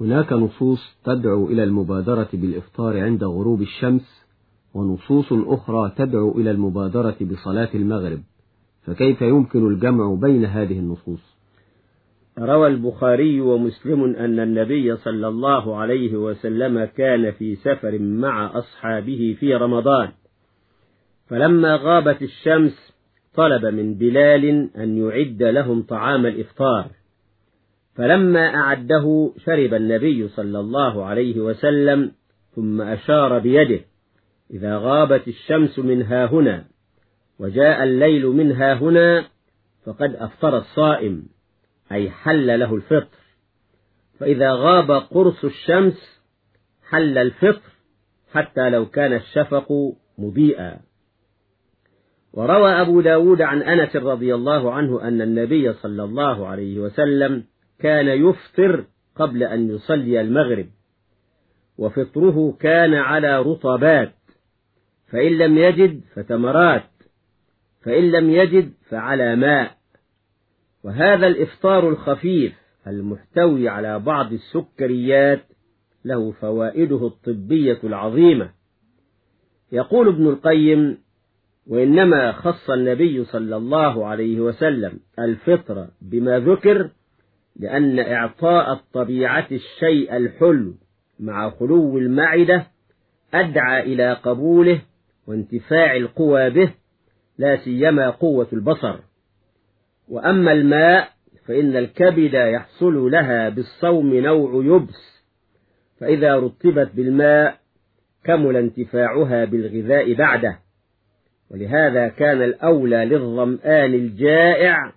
هناك نصوص تدعو إلى المبادرة بالإفطار عند غروب الشمس ونصوص أخرى تدعو إلى المبادرة بصلاة المغرب. فكيف يمكن الجمع بين هذه النصوص؟ روى البخاري ومسلم أن النبي صلى الله عليه وسلم كان في سفر مع أصحابه في رمضان. فلما غابت الشمس طلب من بلال أن يعد لهم طعام الإفطار. فلما أعده شرب النبي صلى الله عليه وسلم ثم أشار بيده إذا غابت الشمس من ها هنا وجاء الليل من ها هنا فقد أفطر الصائم أي حل له الفطر. فإذا غاب قرص الشمس حل الفطر حتى لو كان الشفق مضيئا وروى أبو داود عن أنس رضي الله عنه أن النبي صلى الله عليه وسلم كان يفطر قبل أن يصلي المغرب وفطره كان على رطبات فإن لم يجد فتمرات فإن لم يجد فعلى ماء. وهذا الإفطار الخفيف المحتوي على بعض السكريات له فوائده الطبية العظيمة. يقول ابن القيم وإنما خص النبي صلى الله عليه وسلم الفطر بما ذكر لأن إعطاء الطبيعة الشيء الحلو مع خلو المعدة أدعى إلى قبوله وانتفاع القوى به لا سيما قوة البصر. وأما الماء فإن الكبد يحصل لها بالصوم نوع يبس فإذا رطبت بالماء كمل انتفاعها بالغذاء بعده. ولهذا كان الأولى للظمآن الجائع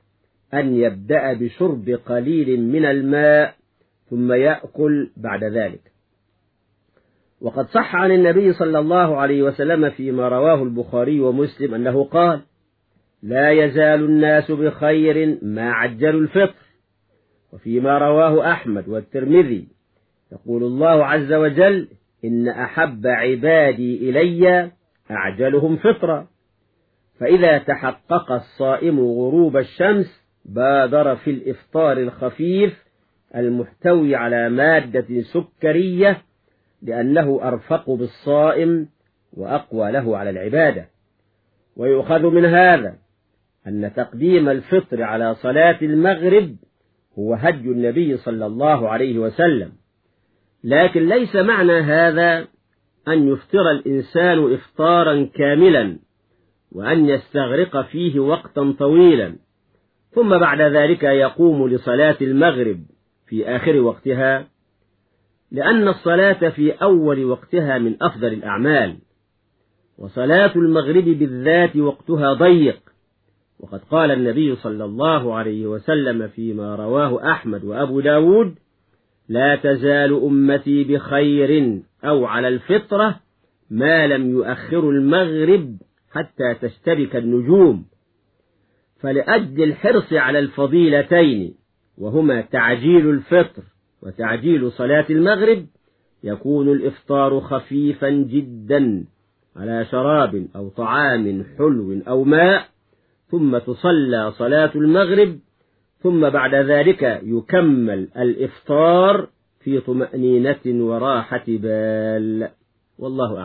أن يبدأ بشرب قليل من الماء ثم يأكل بعد ذلك. وقد صح عن النبي صلى الله عليه وسلم فيما رواه البخاري ومسلم أنه قال لا يزال الناس بخير ما عجلوا الفطر وفيما رواه أحمد والترمذي يقول الله عز وجل إن أحب عبادي إلي أعجلهم فطرا فإذا تحقق الصائم غروب الشمس بادر في الإفطار الخفيف المحتوي على مادة سكرية لأنه أرفق بالصائم وأقوى له على العبادة. ويؤخذ من هذا أن تقديم الفطر على صلاة المغرب هو هدي النبي صلى الله عليه وسلم. لكن ليس معنى هذا أن يفطر الإنسان إفطارا كاملا وأن يستغرق فيه وقتا طويلا. ثم بعد ذلك يقوم لصلاة المغرب في آخر وقتها لأن الصلاة في أول وقتها من أفضل الأعمال وصلاة المغرب بالذات وقتها ضيق وقد قال النبي صلى الله عليه وسلم فيما رواه أحمد وأبو داود لا تزال أمتي بخير أو على الفطرة ما لم يؤخر المغرب حتى تشترك النجوم فلأجل الحرص على الفضيلتين وهما تعجيل الفطر وتعجيل صلاة المغرب يكون الإفطار خفيفا جدا على شراب أو طعام حلو أو ماء ثم تصلى صلاة المغرب ثم بعد ذلك يكمل الإفطار في طمأنينة وراحة بال. والله أعلم.